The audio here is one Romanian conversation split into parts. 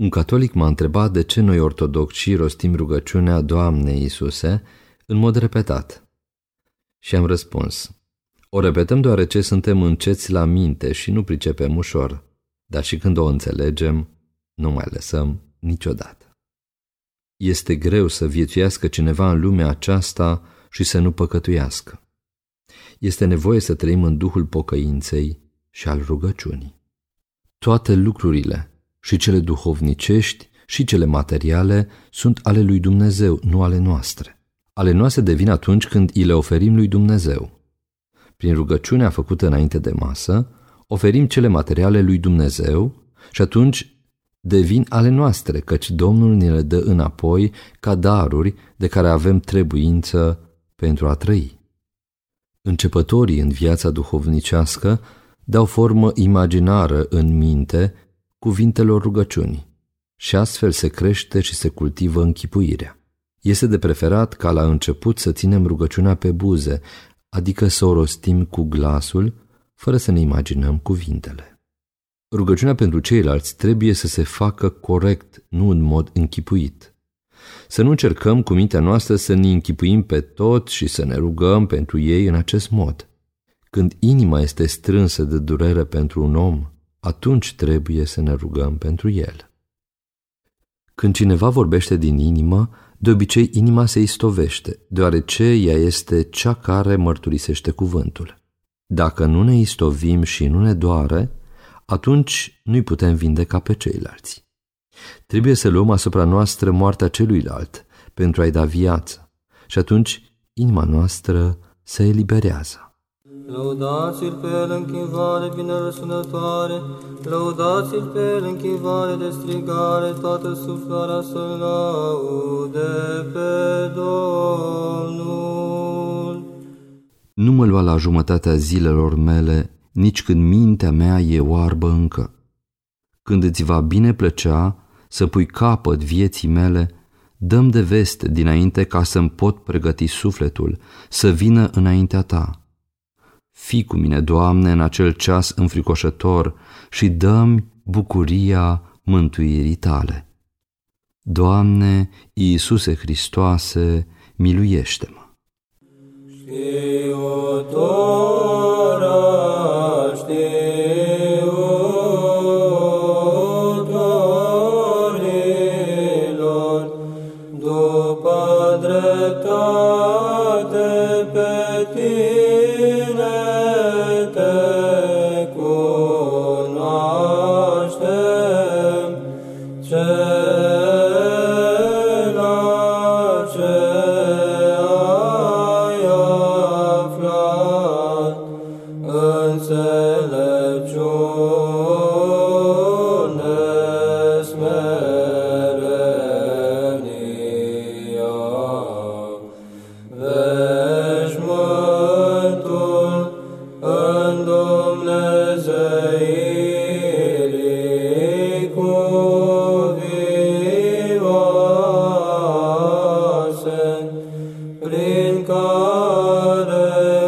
Un catolic m-a întrebat de ce noi ortodoxi rostim rugăciunea Doamne Iisuse în mod repetat. Și am răspuns, o repetăm deoarece suntem înceți la minte și nu pricepem ușor, dar și când o înțelegem, nu mai lăsăm niciodată. Este greu să viețuiască cineva în lumea aceasta și să nu păcătuiască. Este nevoie să trăim în duhul pocăinței și al rugăciunii. Toate lucrurile, și cele duhovnicești și cele materiale, sunt ale lui Dumnezeu, nu ale noastre. Ale noastre devin atunci când îi le oferim lui Dumnezeu. Prin rugăciunea făcută înainte de masă, oferim cele materiale lui Dumnezeu și atunci devin ale noastre, căci Domnul ne le dă înapoi ca daruri de care avem trebuință pentru a trăi. Începătorii în viața duhovnicească dau formă imaginară în minte cuvintelor rugăciunii și astfel se crește și se cultivă închipuirea. Este de preferat ca la început să ținem rugăciunea pe buze, adică să o rostim cu glasul, fără să ne imaginăm cuvintele. Rugăciunea pentru ceilalți trebuie să se facă corect, nu în mod închipuit. Să nu încercăm cu mintea noastră să ne închipuim pe tot și să ne rugăm pentru ei în acest mod. Când inima este strânsă de durere pentru un om, atunci trebuie să ne rugăm pentru el. Când cineva vorbește din inimă, de obicei inima se istovește, deoarece ea este cea care mărturisește cuvântul. Dacă nu ne istovim și nu ne doare, atunci nu-i putem vindeca pe ceilalți. Trebuie să luăm asupra noastră moartea celuilalt pentru a-i da viață și atunci inima noastră se eliberează. Lăudați-l pe el închivare bine răsunătoare, lăudați-l pe el închivare de strigare, toată suflarea să laude pe Domnul. Nu mă lua la jumătatea zilelor mele, nici când mintea mea e oarbă încă. Când îți va bine plăcea să pui capăt vieții mele, dăm de veste dinainte ca să-mi pot pregăti sufletul, să vină înaintea ta Fii cu mine, Doamne, în acel ceas înfricoșător și dăm bucuria mântuirii tale. Doamne, Iisuse Hristoase, miluiește-mă! Știu după dreptate pe tine, Sir. Hare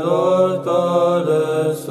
Lord God is